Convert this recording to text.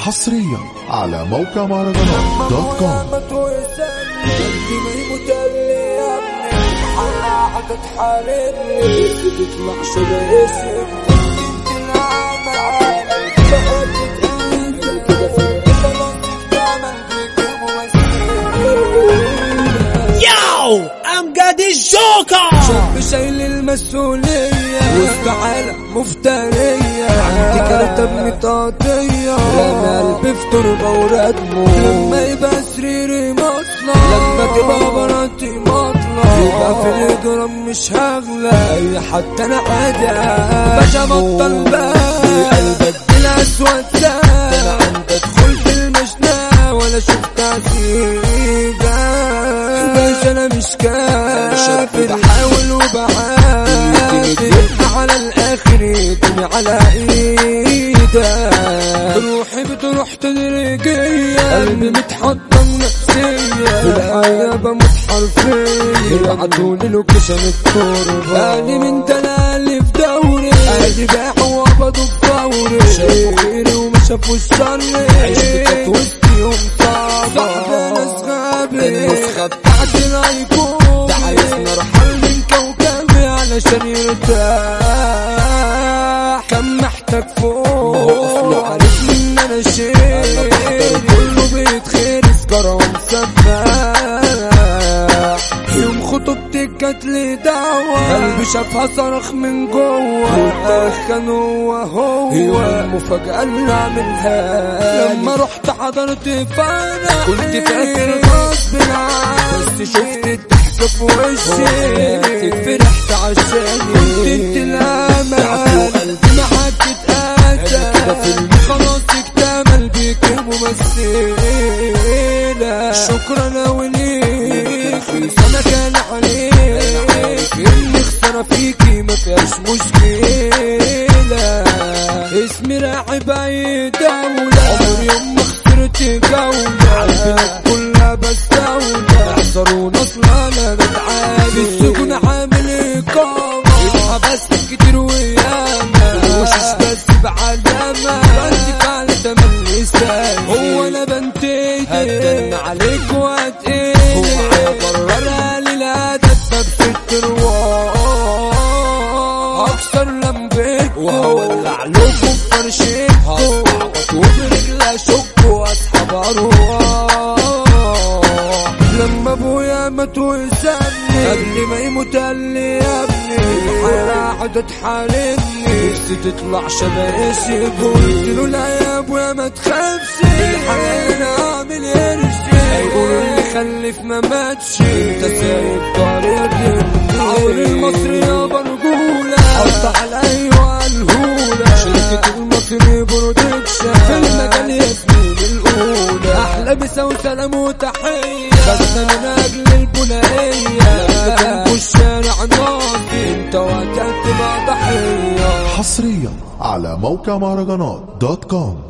حصريا على موقع مهرجانات دوت كوم ما توسني قلبي ما يموت اللي يا ابني حرة تتحاربني تطلع شبه اسم انت العمل بقعد تتأمل كده في خلاص تعمل بيك Yo, I'm Gaddy Joker. شاب شايل المسؤولية. وسط عالم مفترية. عندي قلبي في تربة وردمه لما يبقى سريري مصنع لما تبقى مراتي مطلع يبقى في الجرام مش هغلى أي حتى أنا عادي باشا بطل بقى قلبك. بالاسود ده أنا عندي ادخل روحي بتروح تدريجيا قلبي متحطم نفسيا. الحياة بموت حرفيا. يبعتولي لوكيشن التربة أنا من دلالي في دوري. ادي باع وقبضوا بفوري شافوا خيري وما شافوا الشر عشت وسطيهم صعبة صعبة ناس غابي النسخة بتاعتي الايكون ده عايز نرحل من كوكبي علشان يرتاح سجارة ومسبح يوم خطوبتي كانت لي دعوة. قلبي شافها صرخ من جوه. كان هو هو. المفاجأة اللي عملها لما رحت حضرت فانا. كنت فاكر غصب بس شفت الضحكة في وشي. فرحت عشاني. كنت انت الامل قلبي معاك اتقاتل خلاص اسمي راعب اي دولة عمري يوم ما خسرت جولة. عالبلاد كلها بستولة احذرونا أصلا بتعامل في السجون عامل إقامة. اتحبست كتير وياما. وشش بس بعلامة بنتي فعلا تملي سامي هو أنا بنتيجي هدن عليك واتقيلي وسابني قبل ما يموت قال لي يا ابني الحياة قعدت تحاربني نفسي تطلع شبه اسي قلت له لا يا ابويا ما تخافش. الحياة أنا اعمل قرشي هيقولوا اللي خلف ما ماتش. أنت سايب طريق عمري المصري يا برجولة حط على أيوه مسا وسلام وتحية بس من أجل البنائية لما الشارع ناصي انت وقتها تبقى ضحية حصريا على موقع مهرجانات دوت كوم.